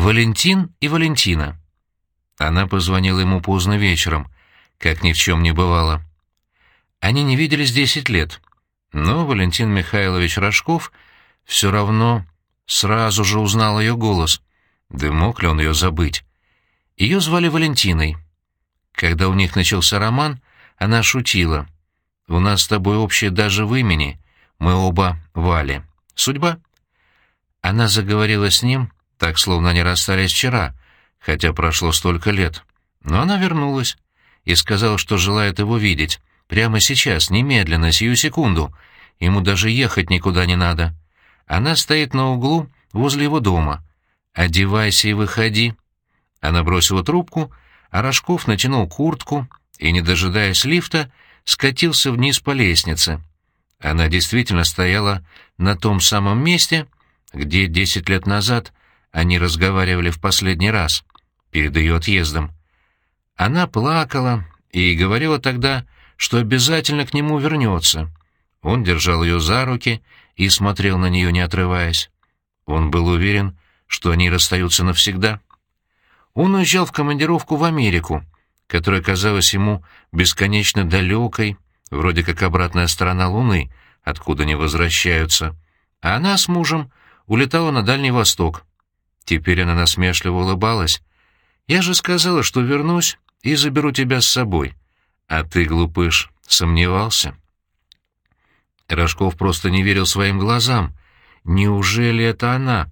Валентин и Валентина. Она позвонила ему поздно вечером, как ни в чем не бывало. Они не виделись десять лет, но Валентин Михайлович Рожков все равно сразу же узнал ее голос. Да мог ли он ее забыть? Ее звали Валентиной. Когда у них начался роман, она шутила. «У нас с тобой общее даже в имени. Мы оба Вали. Судьба?» Она заговорила с ним, так словно они расстались вчера, хотя прошло столько лет. Но она вернулась и сказала, что желает его видеть. Прямо сейчас, немедленно, сию секунду. Ему даже ехать никуда не надо. Она стоит на углу возле его дома. «Одевайся и выходи». Она бросила трубку, а Рожков натянул куртку и, не дожидаясь лифта, скатился вниз по лестнице. Она действительно стояла на том самом месте, где десять лет назад они разговаривали в последний раз, перед ее отъездом. Она плакала и говорила тогда, что обязательно к нему вернется. Он держал ее за руки и смотрел на нее, не отрываясь. Он был уверен, что они расстаются навсегда. Он уезжал в командировку в Америку, которая казалась ему бесконечно далекой, вроде как обратная сторона Луны, откуда не возвращаются, а она с мужем улетала на Дальний Восток. Теперь она насмешливо улыбалась. «Я же сказала, что вернусь и заберу тебя с собой. А ты, глупыш, сомневался?» Рожков просто не верил своим глазам. «Неужели это она?»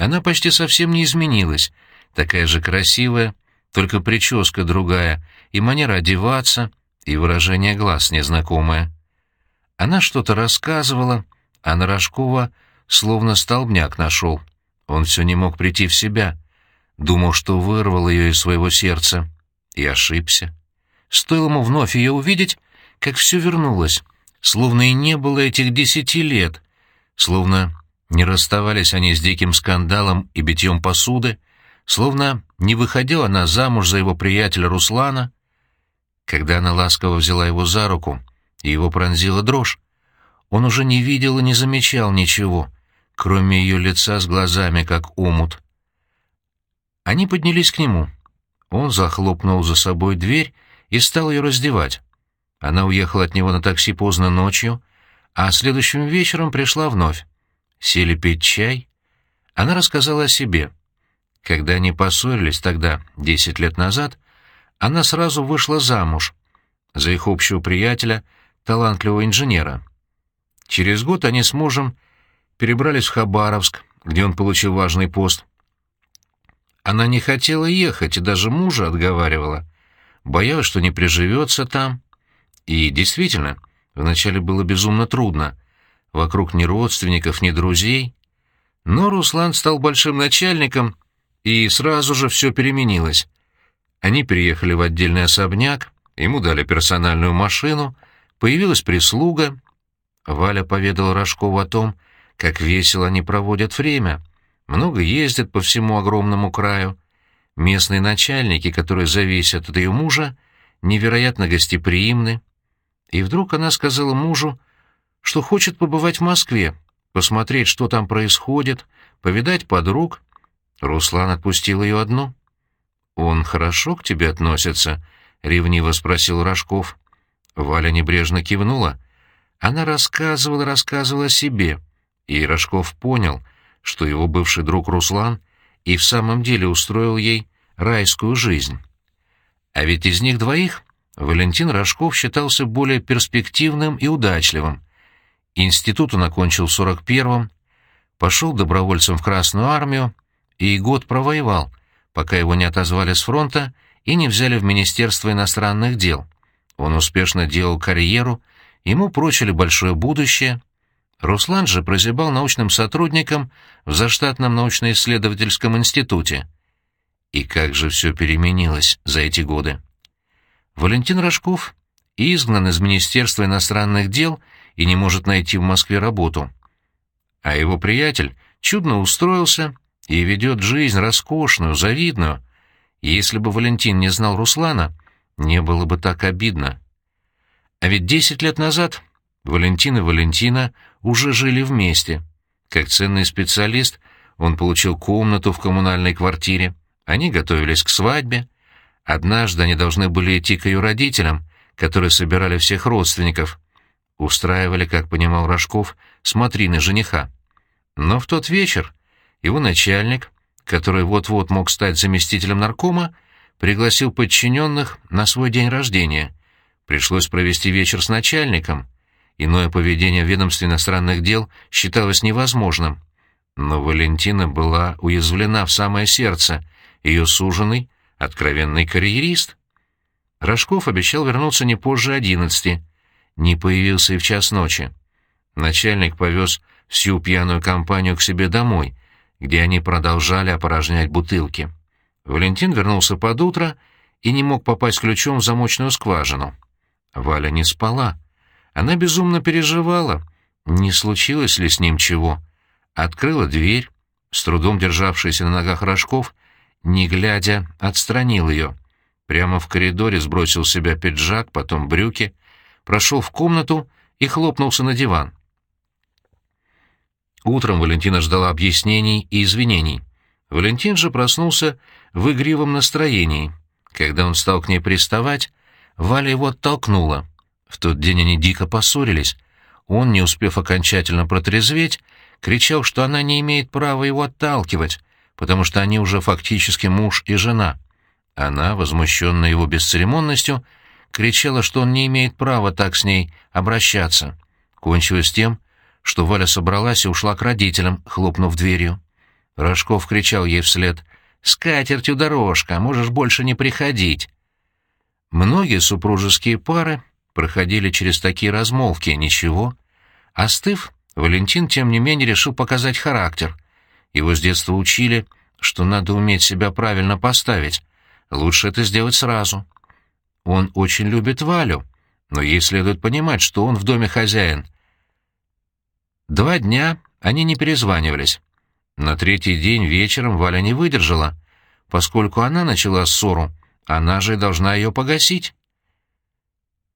Она почти совсем не изменилась, такая же красивая, только прическа другая, и манера одеваться, и выражение глаз незнакомое. Она что-то рассказывала, а на Рожкова словно столбняк нашел. Он все не мог прийти в себя. Думал, что вырвал ее из своего сердца. И ошибся. Стоило ему вновь ее увидеть, как все вернулось, словно и не было этих десяти лет, словно не расставались они с диким скандалом и битьем посуды, словно не выходила она замуж за его приятеля Руслана. Когда она ласково взяла его за руку, и его пронзила дрожь, он уже не видел и не замечал ничего, кроме ее лица с глазами, как омут. Они поднялись к нему. Он захлопнул за собой дверь и стал ее раздевать. Она уехала от него на такси поздно ночью, а следующим вечером пришла вновь. Сели пить чай. Она рассказала о себе. Когда они поссорились тогда, десять лет назад, она сразу вышла замуж за их общего приятеля, талантливого инженера. Через год они с мужем перебрались в Хабаровск, где он получил важный пост. Она не хотела ехать и даже мужа отговаривала. Боялась, что не приживется там. И действительно, вначале было безумно трудно. Вокруг ни родственников, ни друзей. Но Руслан стал большим начальником, и сразу же все переменилось. Они переехали в отдельный особняк, ему дали персональную машину, появилась прислуга. Валя поведала Рожкову о том, как весело они проводят время, много ездят по всему огромному краю. Местные начальники, которые зависят от ее мужа, невероятно гостеприимны. И вдруг она сказала мужу, что хочет побывать в Москве, посмотреть, что там происходит, повидать подруг. Руслан отпустил ее одну. «Он хорошо к тебе относится?» — ревниво спросил Рожков. Валя небрежно кивнула. Она рассказывала, рассказывала о себе, и Рожков понял, что его бывший друг Руслан и в самом деле устроил ей райскую жизнь. А ведь из них двоих Валентин Рожков считался более перспективным и удачливым. Институт он окончил в 41-м, пошел добровольцем в Красную армию и год провоевал, пока его не отозвали с фронта и не взяли в Министерство иностранных дел. Он успешно делал карьеру, ему прочили большое будущее. Руслан же прозябал научным сотрудником в заштатном научно-исследовательском институте. И как же все переменилось за эти годы. Валентин Рожков изгнан из Министерства иностранных дел и не может найти в Москве работу. А его приятель чудно устроился и ведет жизнь роскошную, завидную. Если бы Валентин не знал Руслана, не было бы так обидно. А ведь десять лет назад Валентин и Валентина уже жили вместе. Как ценный специалист, Он получил комнату в коммунальной квартире. Они готовились к свадьбе. Однажды они должны были идти к ее родителям, которые собирали всех родственников. Устраивали, как понимал Рожков, смотрины жениха. Но в тот вечер его начальник, который вот-вот мог стать заместителем наркома, пригласил подчиненных на свой день рождения. Пришлось провести вечер с начальником. Иное поведение в ведомстве иностранных дел считалось невозможным. Но Валентина была уязвлена в самое сердце. Ее суженый — откровенный карьерист. Рожков обещал вернуться не позже одиннадцати. Не появился и в час ночи. Начальник повез всю пьяную компанию к себе домой, где они продолжали опорожнять бутылки. Валентин вернулся под утро и не мог попасть ключом в замочную скважину. Валя не спала. Она безумно переживала, не случилось ли с ним чего. Открыла дверь, с трудом державшийся на ногах Рожков, не глядя, отстранил ее. Прямо в коридоре сбросил с себя пиджак, потом брюки, прошел в комнату и хлопнулся на диван. Утром Валентина ждала объяснений и извинений. Валентин же проснулся в игривом настроении. Когда он стал к ней приставать, Валя его оттолкнула. В тот день они дико поссорились. Он, не успев окончательно протрезветь, кричал, что она не имеет права его отталкивать, потому что они уже фактически муж и жена. Она, возмущенная его бесцеремонностью, кричала, что он не имеет права так с ней обращаться. Кончилось тем, что Валя собралась и ушла к родителям, хлопнув дверью. Рожков кричал ей вслед «С катертью дорожка, можешь больше не приходить». Многие супружеские пары проходили через такие размолвки, ничего. Остыв, Валентин, тем не менее, решил показать характер. Его с детства учили, что надо уметь себя правильно поставить. Лучше это сделать сразу. Он очень любит Валю, но ей следует понимать, что он в доме хозяин. Два дня они не перезванивались. На третий день вечером Валя не выдержала. Поскольку она начала ссору, она же должна ее погасить.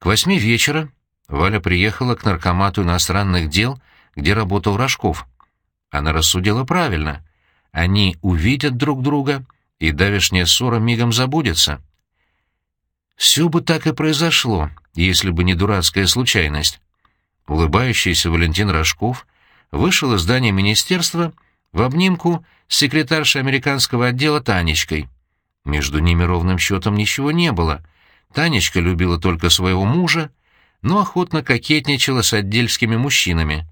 К восьми вечера Валя приехала к наркомату иностранных дел, где работал Рожков. Она рассудила правильно. Они увидят друг друга, и давешняя ссора мигом забудется. Все бы так и произошло, если бы не дурацкая случайность. Улыбающийся Валентин Рожков вышел из здания министерства в обнимку с секретаршей американского отдела Танечкой. Между ними ровным счетом ничего не было. Танечка любила только своего мужа, но охотно кокетничала с отдельскими мужчинами.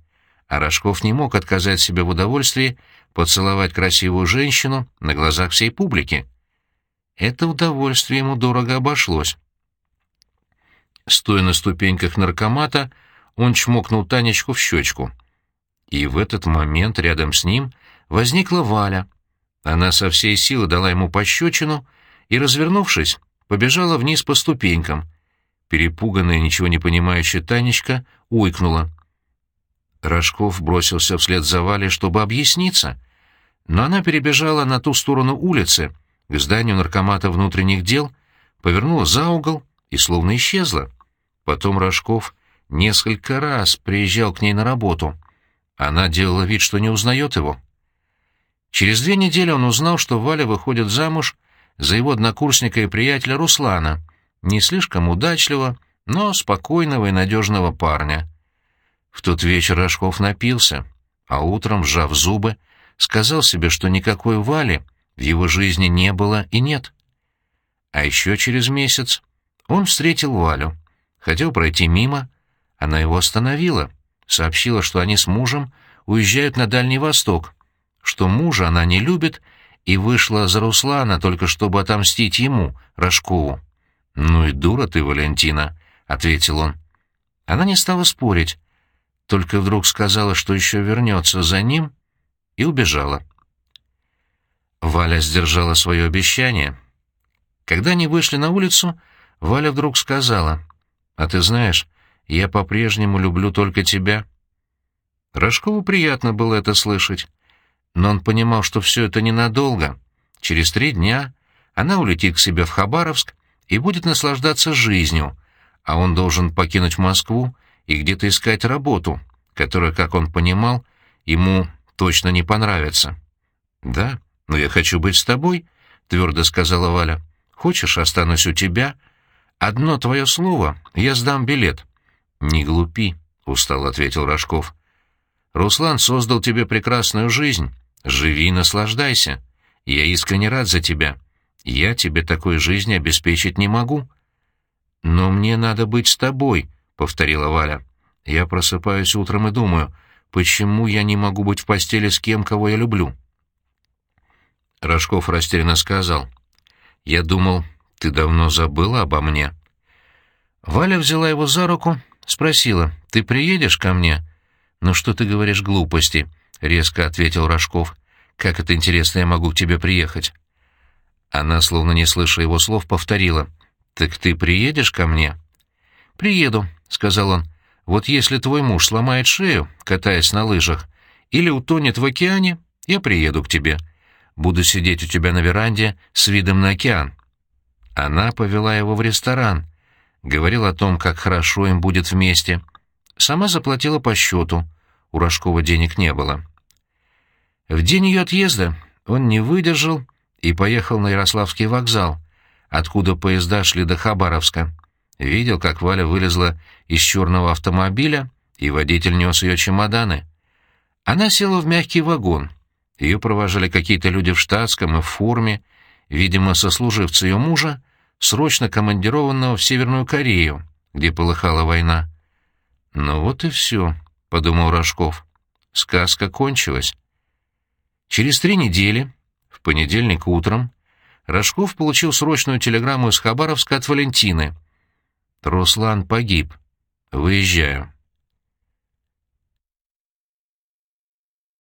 А Рожков не мог отказать себе в удовольствии поцеловать красивую женщину на глазах всей публики. Это удовольствие ему дорого обошлось. Стоя на ступеньках наркомата, он чмокнул Танечку в щечку. И в этот момент рядом с ним возникла Валя. Она со всей силы дала ему пощечину и, развернувшись, побежала вниз по ступенькам. Перепуганная, ничего не понимающая Танечка уйкнула. Рожков бросился вслед за Валей, чтобы объясниться, но она перебежала на ту сторону улицы, к зданию наркомата внутренних дел, повернула за угол и словно исчезла. Потом Рожков несколько раз приезжал к ней на работу. Она делала вид, что не узнает его. Через две недели он узнал, что Валя выходит замуж за его однокурсника и приятеля Руслана, не слишком удачливого, но спокойного и надежного парня. В тот вечер Рожков напился, а утром, сжав зубы, сказал себе, что никакой Вали в его жизни не было и нет. А еще через месяц он встретил Валю. Хотел пройти мимо, она его остановила, сообщила, что они с мужем уезжают на Дальний Восток, что мужа она не любит и вышла за Руслана только чтобы отомстить ему, Рожкову. «Ну и дура ты, Валентина», — ответил он. Она не стала спорить, только вдруг сказала, что еще вернется за ним, и убежала. Валя сдержала свое обещание. Когда они вышли на улицу, Валя вдруг сказала, «А ты знаешь, я по-прежнему люблю только тебя». Рожкову приятно было это слышать, но он понимал, что все это ненадолго. Через три дня она улетит к себе в Хабаровск и будет наслаждаться жизнью, а он должен покинуть Москву и где-то искать работу, которая, как он понимал, ему точно не понравится. «Да, но я хочу быть с тобой», — твердо сказала Валя. «Хочешь, останусь у тебя? Одно твое слово, я сдам билет». «Не глупи», — устал ответил Рожков. «Руслан создал тебе прекрасную жизнь. Живи и наслаждайся. Я искренне рад за тебя. Я тебе такой жизни обеспечить не могу». «Но мне надо быть с тобой», — повторила Валя. «Я просыпаюсь утром и думаю, почему я не могу быть в постели с кем, кого я люблю?» Рожков растерянно сказал. «Я думал, ты давно забыла обо мне». Валя взяла его за руку, спросила, «Ты приедешь ко мне?» «Ну что ты говоришь глупости?» — резко ответил Рожков. «Как это интересно, я могу к тебе приехать?» Она, словно не слыша его слов, повторила. «Так ты приедешь ко мне?» «Приеду», — сказал он. «Вот если твой муж сломает шею, катаясь на лыжах, или утонет в океане, я приеду к тебе. Буду сидеть у тебя на веранде с видом на океан». Она повела его в ресторан, говорил о том, как хорошо им будет вместе. Сама заплатила по счету, у Рожкова денег не было. В день ее отъезда он не выдержал и поехал на Ярославский вокзал, откуда поезда шли до Хабаровска. Видел, как Валя вылезла из черного автомобиля, и водитель нес ее чемоданы. Она села в мягкий вагон — ее провожали какие-то люди в штатском и в форме, видимо, сослуживцы ее мужа, срочно командированного в Северную Корею, где полыхала война. «Ну вот и все», — подумал Рожков. Сказка кончилась. Через три недели, в понедельник утром, Рожков получил срочную телеграмму из Хабаровска от Валентины. «Руслан погиб. Выезжаю».